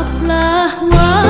maaflah wahai